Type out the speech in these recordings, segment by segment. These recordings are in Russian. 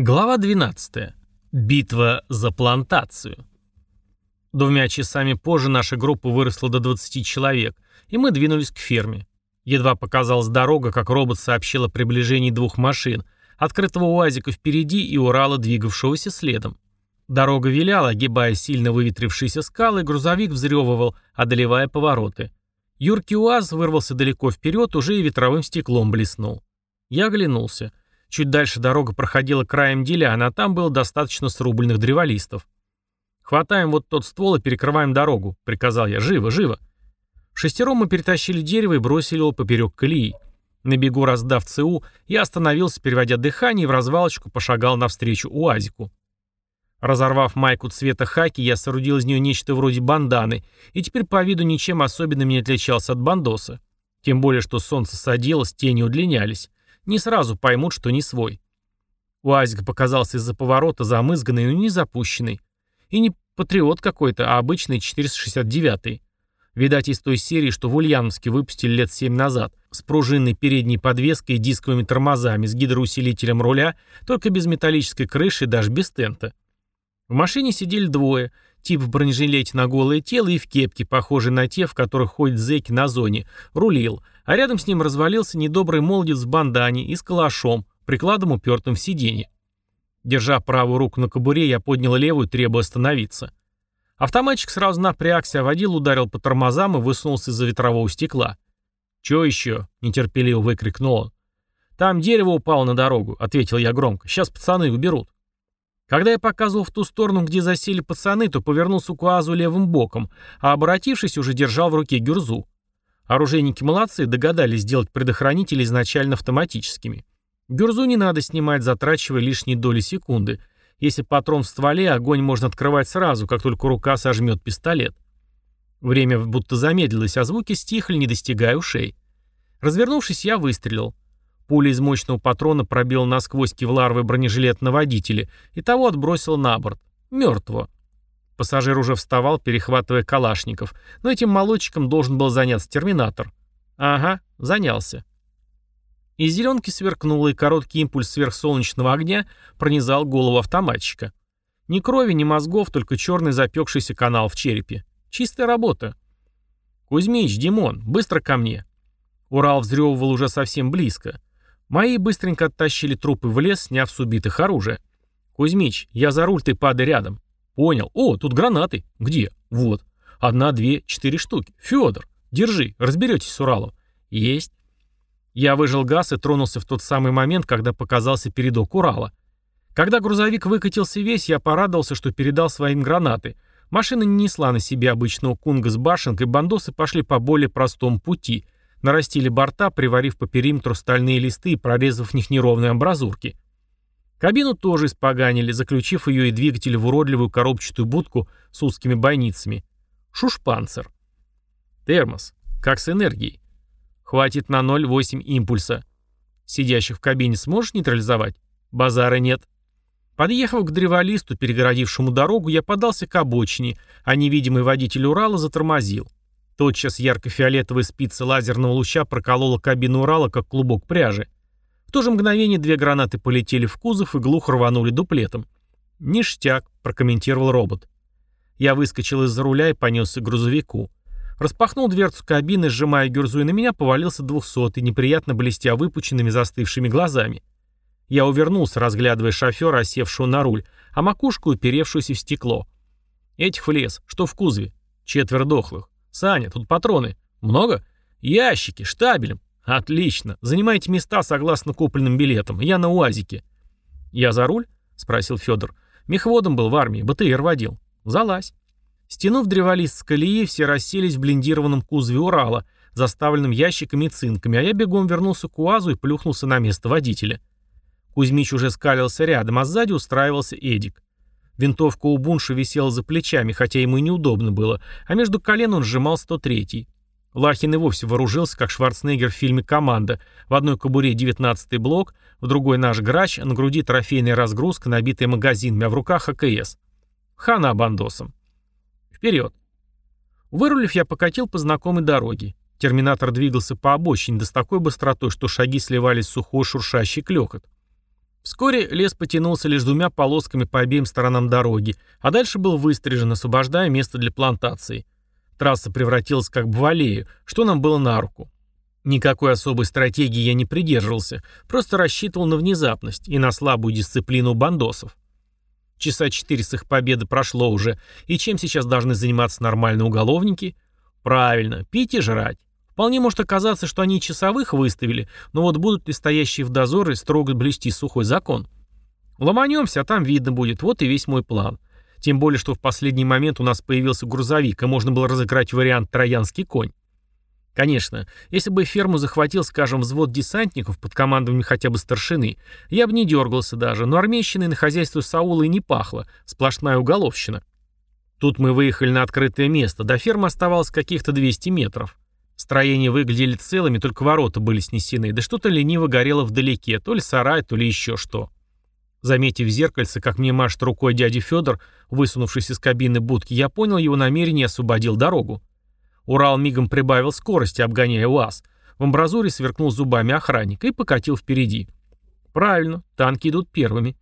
Глава 12. Битва за плантацию. Двумя часами позже наша группа выросла до 20 человек, и мы двинулись к ферме. Едва показалась дорога, как робот сообщил о приближении двух машин, открытого УАЗика впереди и Урала, двигавшегося следом. Дорога виляла, огибая сильно выветрившиеся скалы, грузовик взрёвывал, одолевая повороты. Юркий УАЗ вырвался далеко вперед, уже и ветровым стеклом блеснул. Я оглянулся. Чуть дальше дорога проходила краем деляна, а там было достаточно срубленных древолистов. «Хватаем вот тот ствол и перекрываем дорогу», — приказал я. «Живо, живо». Шестером мы перетащили дерево и бросили его поперек колеи. На бегу раздав ЦУ, я остановился, переводя дыхание, и в развалочку пошагал навстречу УАЗику. Разорвав майку цвета хаки, я соорудил из нее нечто вроде банданы, и теперь по виду ничем особенным не отличался от бандоса. Тем более, что солнце садилось, тени удлинялись. Не сразу поймут, что не свой. УАЗик показался из-за поворота замызганный, но не запущенный. И не патриот какой-то, а обычный 469-й. Видать, из той серии, что в Ульяновске выпустили лет 7 назад, с пружинной передней подвеской и дисковыми тормозами, с гидроусилителем руля, только без металлической крыши и даже без тента. В машине сидели двое, тип в бронежилете на голое тело и в кепке, похожей на те, в которых ходят зэки на зоне, рулил, а рядом с ним развалился недобрый молодец в бандане и с калашом, прикладом упертым в сиденье. Держа правую руку на кобуре, я поднял левую, требуя остановиться. Автоматчик сразу напрягся, а водил ударил по тормозам и высунулся из-за ветрового стекла. «Чё еще?» — нетерпеливо выкрикнул он. «Там дерево упало на дорогу», — ответил я громко. «Сейчас пацаны уберут». Когда я показывал в ту сторону, где засели пацаны, то повернулся к УАЗу левым боком, а обратившись, уже держал в руке гюрзу. Оружейники молодцы, догадались сделать предохранители изначально автоматическими. Гюрзу не надо снимать, затрачивая лишние доли секунды. Если патрон в стволе, огонь можно открывать сразу, как только рука сожмет пистолет. Время будто замедлилось, а звуки стихли, не достигая ушей. Развернувшись, я выстрелил. Пуля из мощного патрона пробила насквозь кевларовый бронежилет на водителе и того отбросила на борт. Мертвого. Пассажир уже вставал, перехватывая калашников, но этим молодчиком должен был заняться терминатор. Ага, занялся. Из зеленки сверкнуло, и короткий импульс сверхсолнечного огня пронизал голову автоматчика. Ни крови, ни мозгов, только черный запекшийся канал в черепе. Чистая работа. «Кузьмич, Димон, быстро ко мне!» Урал взрёвывал уже совсем близко. Мои быстренько оттащили трупы в лес, сняв с убитых оружие. «Кузьмич, я за руль, ты падай рядом. Понял. О, тут гранаты. Где? Вот. Одна, две, четыре штуки. Федор, держи, разберетесь с Уралом. Есть. Я выжил газ и тронулся в тот самый момент, когда показался передок Урала. Когда грузовик выкатился весь, я порадовался, что передал своим гранаты. Машина не несла на себе обычного кунга с башенкой, бандосы пошли по более простому пути. Нарастили борта, приварив по периметру стальные листы и прорезав в них неровные амбразурки. Кабину тоже испоганили, заключив ее и двигатель в уродливую коробчатую будку с узкими бойницами. Шушпанцер. Термос. Как с энергией. Хватит на 0,8 импульса. Сидящих в кабине сможешь нейтрализовать? Базара нет. Подъехав к древолисту, перегородившему дорогу, я подался к обочине, а невидимый водитель Урала затормозил. Тотчас ярко-фиолетовая спица лазерного луча проколола кабину Урала, как клубок пряжи. В то же мгновение две гранаты полетели в кузов и глухо рванули дуплетом. «Ништяк», — прокомментировал робот. Я выскочил из-за руля и понесся к грузовику. Распахнул дверцу кабины, сжимая гюрзу, и на меня повалился двухсотый, неприятно блестя выпученными застывшими глазами. Я увернулся, разглядывая шофера, осевшего на руль, а макушку уперевшуюся в стекло. Этих в лес. Что в кузове? Четверо дохлых. Саня, тут патроны. Много? Ящики, штабелем. «Отлично. Занимайте места согласно купленным билетам. Я на УАЗике». «Я за руль?» — спросил Федор. «Мехводом был в армии, БТР водил». «Залазь». Стянув древолист с колеи, все расселись в блиндированном кузове Урала, заставленном ящиками и цинками, а я бегом вернулся к УАЗу и плюхнулся на место водителя. Кузьмич уже скалился рядом, а сзади устраивался Эдик. Винтовка у Бунша висела за плечами, хотя ему и неудобно было, а между колен он сжимал 103-й. Лахин и вовсе вооружился, как Шварценеггер в фильме «Команда». В одной кобуре 19-й блок, в другой наш грач, на груди трофейная разгрузка, набитая магазинами, а в руках АКС. Хана бандосом. Вперед. Вырулив, я покатил по знакомой дороге. Терминатор двигался по обочине, да с такой быстротой, что шаги сливались в сухой шуршащий клёкот. Вскоре лес потянулся лишь двумя полосками по обеим сторонам дороги, а дальше был выстрижен, освобождая место для плантации. Трасса превратилась как бы в аллею, что нам было на руку. Никакой особой стратегии я не придерживался, просто рассчитывал на внезапность и на слабую дисциплину бандосов. Часа четыре с их победы прошло уже, и чем сейчас должны заниматься нормальные уголовники? Правильно, пить и жрать. Вполне может оказаться, что они часовых выставили, но вот будут ли стоящие в дозоре строго блюсти сухой закон? Ломанемся, а там видно будет, вот и весь мой план. Тем более, что в последний момент у нас появился грузовик, и можно было разыграть вариант «Троянский конь». Конечно, если бы ферму захватил, скажем, взвод десантников под командованием хотя бы старшины, я бы не дергался даже, но армейщиной на хозяйство Саула и не пахло, сплошная уголовщина. Тут мы выехали на открытое место, до фермы оставалось каких-то 200 метров. Строения выглядели целыми, только ворота были снесены, да что-то лениво горело вдалеке, то ли сарай, то ли еще что. Заметив в зеркальце, как мне машет рукой дядя Федор, высунувшись из кабины будки, я понял его намерение и освободил дорогу. Урал мигом прибавил скорости, обгоняя УАЗ. В амбразуре сверкнул зубами охранник и покатил впереди. Правильно, танки идут первыми.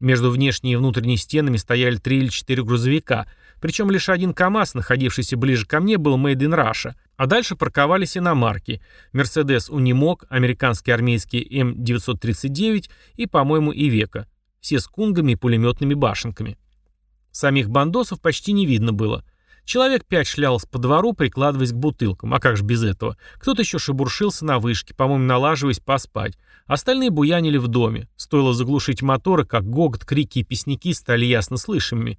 Между внешней и внутренней стенами стояли три или четыре грузовика, причем лишь один КАМАЗ, находившийся ближе ко мне, был Made in Russia, а дальше парковались иномарки Mercedes Unimog, американский армейский М939 и, по-моему, Ивека, все с кунгами и пулеметными башенками. Самих бандосов почти не видно было. Человек пять шлялся по двору, прикладываясь к бутылкам. А как же без этого? Кто-то еще шебуршился на вышке, по-моему, налаживаясь поспать. Остальные буянили в доме. Стоило заглушить моторы, как гогот, крики и песняки стали ясно слышимыми.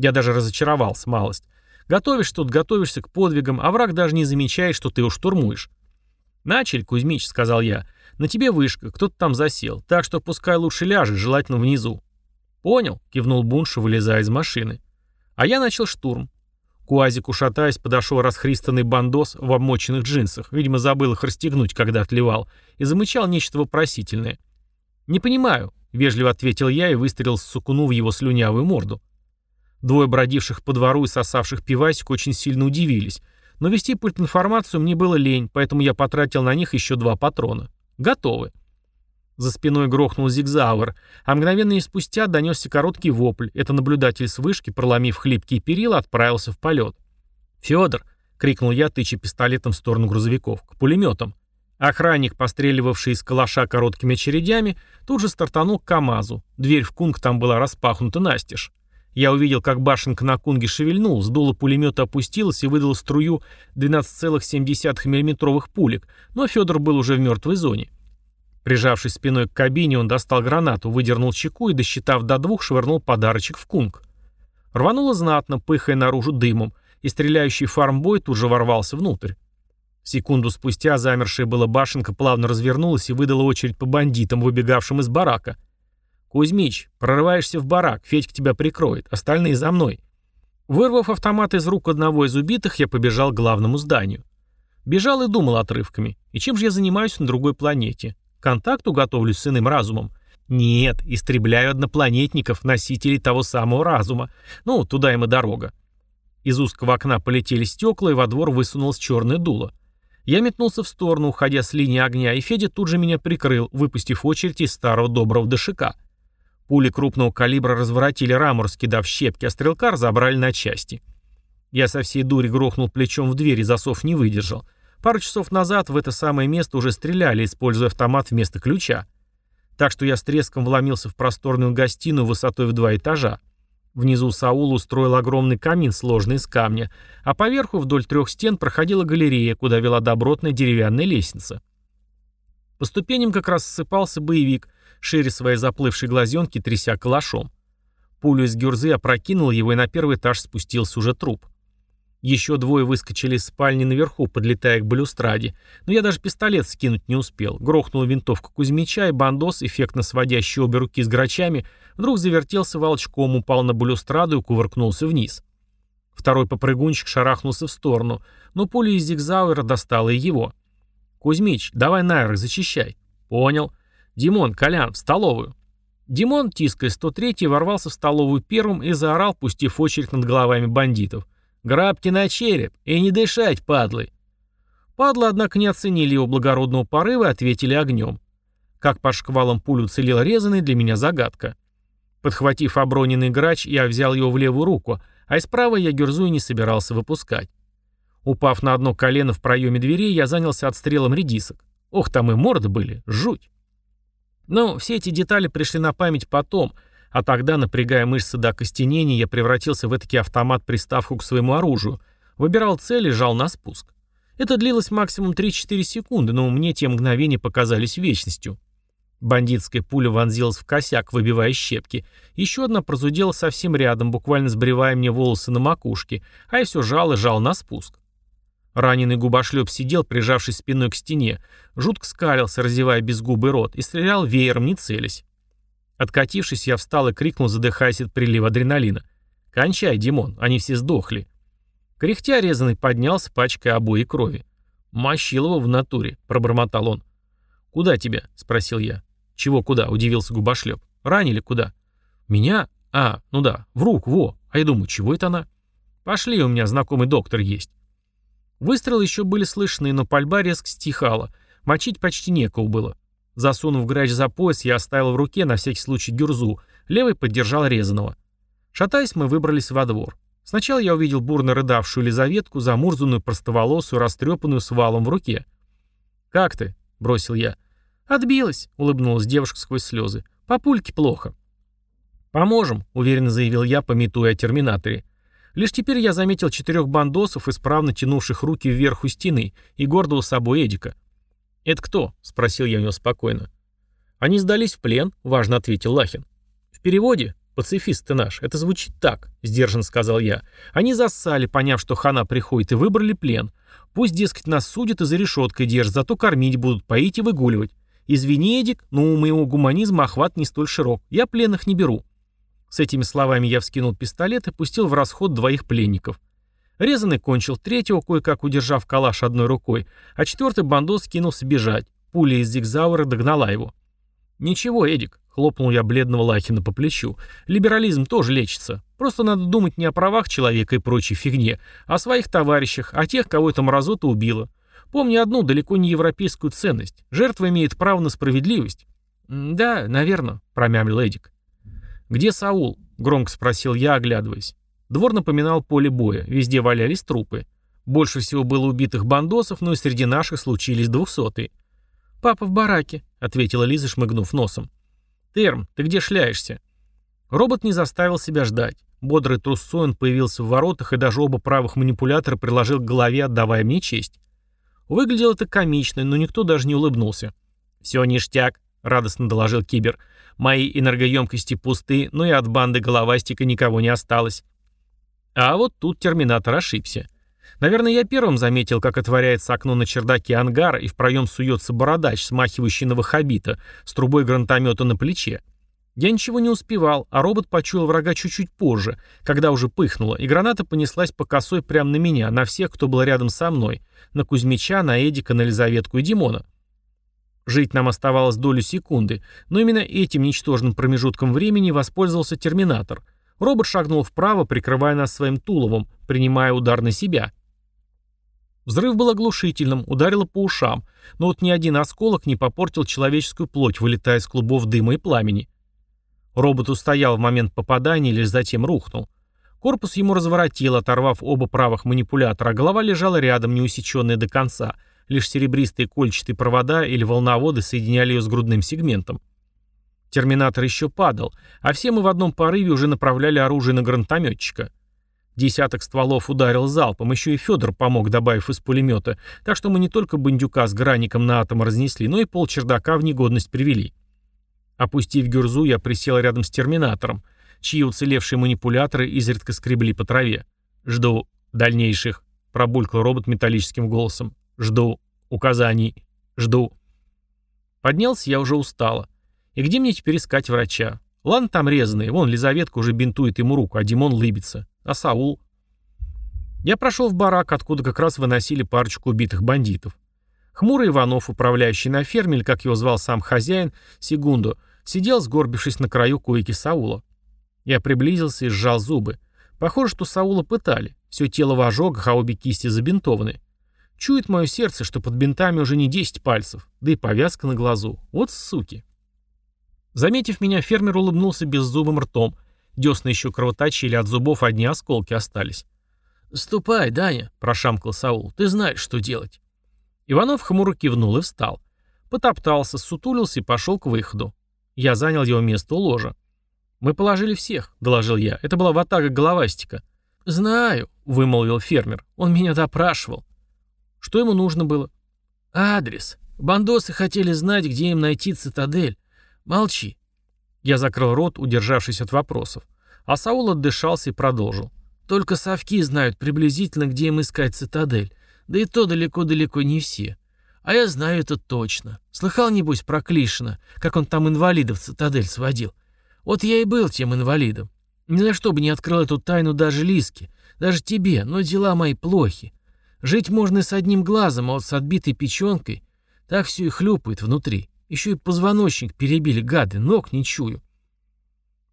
Я даже разочаровался малость. Готовишь что-то, готовишься к подвигам, а враг даже не замечает, что ты его штурмуешь. «Начали, Кузьмич», — сказал я. «На тебе вышка, кто-то там засел, так что пускай лучше ляжет, желательно внизу». «Понял», — кивнул Бунша, вылезая из машины. А я начал штурм. К УАЗику, шатаясь, подошел расхристанный бандос в обмоченных джинсах, видимо, забыл их расстегнуть, когда отливал, и замычал нечто вопросительное. «Не понимаю», — вежливо ответил я и выстрелил с сукуну в его слюнявую морду. Двое бродивших по двору и сосавших пивасик очень сильно удивились. Но вести пульт информацию мне было лень, поэтому я потратил на них еще два патрона. Готовы. За спиной грохнул зигзауэр, а мгновенно спустя донесся короткий вопль. Это наблюдатель с вышки, проломив хлипкие перила, отправился в полет. «Федор!» — крикнул я, тыча пистолетом в сторону грузовиков. «К пулеметам!» Охранник, постреливавший из калаша короткими очередями, тут же стартанул к КамАЗу. Дверь в кунг там была распахнута настежь. Я увидел, как башенка на кунге шевельнул, сдуло пулемета опустилась и выдала струю 12,7 мм пулек, но Федор был уже в мертвой зоне. Прижавшись спиной к кабине, он достал гранату, выдернул чеку и, досчитав до двух, швырнул подарочек в кунг. Рвануло знатно, пыхая наружу дымом, и стреляющий фармбой тут же ворвался внутрь. Секунду спустя замершая была башенка плавно развернулась и выдала очередь по бандитам, выбегавшим из барака — «Кузьмич, прорываешься в барак, Федька тебя прикроет, остальные за мной». Вырвав автомат из рук одного из убитых, я побежал к главному зданию. Бежал и думал отрывками. И чем же я занимаюсь на другой планете? Контакту готовлюсь с иным разумом? Нет, истребляю однопланетников, носителей того самого разума. Ну, туда им и дорога. Из узкого окна полетели стекла, и во двор высунулось черное дуло. Я метнулся в сторону, уходя с линии огня, и Федя тут же меня прикрыл, выпустив очередь из старого доброго дышика. Пули крупного калибра разворотили раму, раскидав щепки, а стрелка разобрали на части. Я со всей дури грохнул плечом в дверь и засов не выдержал. Пару часов назад в это самое место уже стреляли, используя автомат вместо ключа. Так что я с треском вломился в просторную гостиную высотой в два этажа. Внизу Саул устроил огромный камин, сложный из камня, а поверху вдоль трех стен проходила галерея, куда вела добротная деревянная лестница. По ступеням как раз ссыпался боевик — шире своей заплывшей глазенки, тряся калашом. Пулю из гюрзы опрокинул его, и на первый этаж спустился уже труп. Еще двое выскочили из спальни наверху, подлетая к балюстраде, но я даже пистолет скинуть не успел. Грохнула винтовка Кузьмича, и бандос, эффектно сводящий обе руки с грачами, вдруг завертелся волчком, упал на балюстраду и кувыркнулся вниз. Второй попрыгунчик шарахнулся в сторону, но пуля из зигзауэра достала и его. «Кузьмич, давай найры, зачищай». «Понял». «Димон, Колян, в столовую!» Димон, тиская 103 ворвался в столовую первым и заорал, пустив очередь над головами бандитов. «Грабьте на череп! И не дышать, падлы!» Падлы, однако, не оценили его благородного порыва и ответили огнем. Как по шквалам пуль уцелел резанный, для меня загадка. Подхватив оброненный грач, я взял его в левую руку, а из правой я гюрзу и не собирался выпускать. Упав на одно колено в проеме двери, я занялся отстрелом редисок. Ох, там и морды были, жуть. Но все эти детали пришли на память потом, а тогда, напрягая мышцы до костенения, я превратился в этакий автомат-приставку к своему оружию, выбирал цель и жал на спуск. Это длилось максимум 3-4 секунды, но мне те мгновения показались вечностью. Бандитская пуля вонзилась в косяк, выбивая щепки. Еще одна прозудела совсем рядом, буквально сбривая мне волосы на макушке, а я все жал и жал на спуск. Раненый губошлеп сидел, прижавшись спиной к стене, жутко скалился, разевая безгубый рот, и стрелял веером, не целясь. Откатившись, я встал и крикнул, задыхаясь от прилива адреналина. «Кончай, Димон, они все сдохли». Кряхтя резанный поднялся, пачкой обои крови. «Мощилова в натуре», — пробормотал он. «Куда тебя?» — спросил я. «Чего куда?» — удивился губошлеп. «Ранили куда?» «Меня? А, ну да, в руку, во. А я думаю, чего это она?» «Пошли, у меня знакомый доктор есть». Выстрелы еще были слышны, но пальба резко стихала. Мочить почти некого было. Засунув грач за пояс, я оставил в руке на всякий случай гюрзу. Левый поддержал резаного. Шатаясь, мы выбрались во двор. Сначала я увидел бурно рыдавшую Лизаветку, замурзанную, простоволосую, растрепанную с валом в руке. «Как ты?» — бросил я. «Отбилась», — улыбнулась девушка сквозь слезы. «Папульке плохо». «Поможем», — уверенно заявил я, пометуя о терминаторе. Лишь теперь я заметил четырех бандосов, исправно тянувших руки вверх у стены, и гордого собой Эдика. «Это кто?» — спросил я у него спокойно. «Они сдались в плен», — важно ответил Лахин. «В переводе, пацифист ты наш, это звучит так», — сдержанно сказал я. «Они зассали, поняв, что хана приходит, и выбрали плен. Пусть, дескать, нас судят и за решеткой держат, зато кормить будут, поить и выгуливать. Извини, Эдик, но у моего гуманизма охват не столь широк. Я пленных не беру». С этими словами я вскинул пистолет и пустил в расход двоих пленников. Резанный кончил третьего, кое-как удержав калаш одной рукой, а четвертый бандос кинулся бежать. Пуля из зигзауэра догнала его. «Ничего, Эдик», — хлопнул я бледного Лахина по плечу, — «либерализм тоже лечится. Просто надо думать не о правах человека и прочей фигне, а о своих товарищах, о тех, кого эта мразота убила. Помни одну далеко не европейскую ценность. Жертва имеет право на справедливость». «Да, наверное», — промямлил Эдик. «Где Саул?» — громко спросил я, оглядываясь. Двор напоминал поле боя, везде валялись трупы. Больше всего было убитых бандосов, но и среди наших случились двухсотые. «Папа в бараке», — ответила Лиза, шмыгнув носом. «Терм, ты где шляешься?» Робот не заставил себя ждать. Бодрый трусцой он появился в воротах, и даже оба правых манипулятора приложил к голове, отдавая мне честь. Выглядело это комично, но никто даже не улыбнулся. «Все ништяк», — радостно доложил Кибер. Мои энергоемкости пусты, но и от банды головастика никого не осталось. А вот тут терминатор ошибся. Наверное, я первым заметил, как отворяется окно на чердаке ангара, и в проем суется бородач, смахивающий на вахабита, с трубой гранатомета на плече. Я ничего не успевал, а робот почуял врага чуть-чуть позже, когда уже пыхнуло, и граната понеслась по косой прямо на меня, на всех, кто был рядом со мной, на Кузьмича, на Эдика, на Лизаветку и Димона. Жить нам оставалось долю секунды, но именно этим ничтожным промежутком времени воспользовался терминатор. Робот шагнул вправо, прикрывая нас своим туловом, принимая удар на себя. Взрыв был оглушительным, ударило по ушам, но вот ни один осколок не попортил человеческую плоть, вылетая из клубов дыма и пламени. Робот устоял в момент попадания лишь затем рухнул. Корпус ему разворотил, оторвав оба правых манипулятора, а голова лежала рядом, не усеченная до конца — Лишь серебристые кольчатые провода или волноводы соединяли ее с грудным сегментом. Терминатор еще падал, а все мы в одном порыве уже направляли оружие на гранатометчика. Десяток стволов ударил залпом, еще и Федор помог, добавив из пулемета, так что мы не только бандюка с гранником на атом разнесли, но и пол чердака в негодность привели. Опустив гюрзу, я присел рядом с терминатором, чьи уцелевшие манипуляторы изредка скребли по траве. «Жду дальнейших», — пробулькал робот металлическим голосом. Жду. Указаний. Жду. Поднялся я уже устало. И где мне теперь искать врача? Ладно там резаные, вон Лизаветка уже бинтует ему руку, а Димон лыбится. А Саул? Я прошел в барак, откуда как раз выносили парочку убитых бандитов. Хмурый Иванов, управляющий на ферме, или как его звал сам хозяин, Сегунду, сидел, сгорбившись на краю койки Саула. Я приблизился и сжал зубы. Похоже, что Саула пытали. Все тело в ожогах, а обе кисти забинтованы. Чует мое сердце, что под бинтами уже не 10 пальцев, да и повязка на глазу. Вот суки. Заметив меня, фермер улыбнулся беззубым ртом. Десны еще кровоточили, от зубов одни осколки остались. «Ступай, Даня», — прошамкал Саул, — «ты знаешь, что делать». Иванов хмуро кивнул и встал. Потоптался, сутулился и пошел к выходу. Я занял его место у ложа. «Мы положили всех», — доложил я. «Это была ватага головастика». «Знаю», — вымолвил фермер. «Он меня допрашивал». «Что ему нужно было?» «Адрес. Бандосы хотели знать, где им найти цитадель. Молчи». Я закрыл рот, удержавшись от вопросов. А Саул отдышался и продолжил. Только совки знают приблизительно, где им искать цитадель. Да и то далеко-далеко не все. А я знаю это точно. Слыхал, небось, про Клишина, как он там инвалидов в цитадель сводил. Вот я и был тем инвалидом. Ни за что бы не открыл эту тайну даже Лиске, даже тебе, но дела мои плохи. Жить можно и с одним глазом, а вот с отбитой печенкой так все и хлюпает внутри. Еще и позвоночник перебили, гады, ног не чую.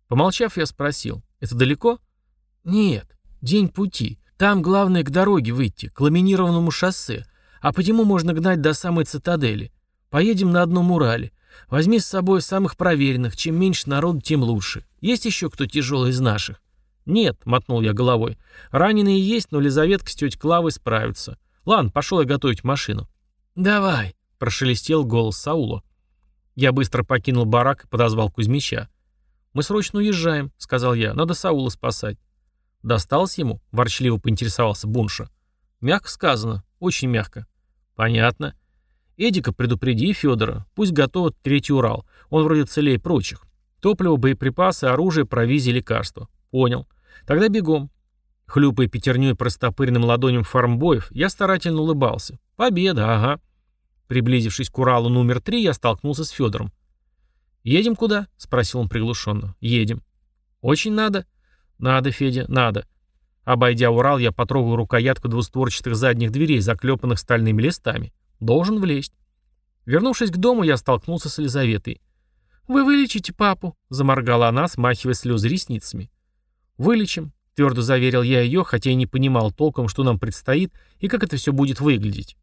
Помолчав, я спросил, это далеко? Нет, День пути. Там главное к дороге выйти, к ламинированному шоссе. А по нему можно гнать до самой цитадели. Поедем на одном Урале. Возьми с собой самых проверенных. Чем меньше народу, тем лучше. Есть еще кто тяжелый из наших? Нет, мотнул я головой. Раненые есть, но Лизаветка с тетей Клавой справятся. Ладно, пошел я готовить машину. Давай, прошелестел голос Саула. Я быстро покинул барак и подозвал Кузьмича. «Мы срочно уезжаем», — сказал я. «Надо Саула спасать». «Досталось ему?» – ворчливо поинтересовался Бунша. «Мягко сказано. Очень мягко». «Понятно. Эдика предупреди Федора. Пусть готовит третий Урал. Он вроде целее прочих. Топливо, боеприпасы, оружие, провизия, лекарства. Понял. Тогда бегом». Хлюпая пятерней простопыренным ладоням фармбоев, я старательно улыбался. «Победа, ага». Приблизившись к Уралу номер три, я столкнулся с Федором. «Едем куда?» — спросил он приглушенно. «Едем». «Очень надо?» «Надо, Федя, надо». Обойдя Урал, я потрогал рукоятку двустворчатых задних дверей, заклепанных стальными листами. Должен влезть. Вернувшись к дому, я столкнулся с Елизаветой. «Вы вылечите папу», — заморгала она, смахивая слезы ресницами. «Вылечим», — твердо заверил я ее, хотя и не понимал толком, что нам предстоит и как это все будет выглядеть.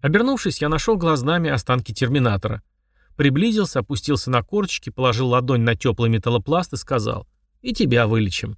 Обернувшись, я нашел глазами останки терминатора. Приблизился, опустился на корчики, положил ладонь на теплый металлопласт и сказал — и тебя вылечим.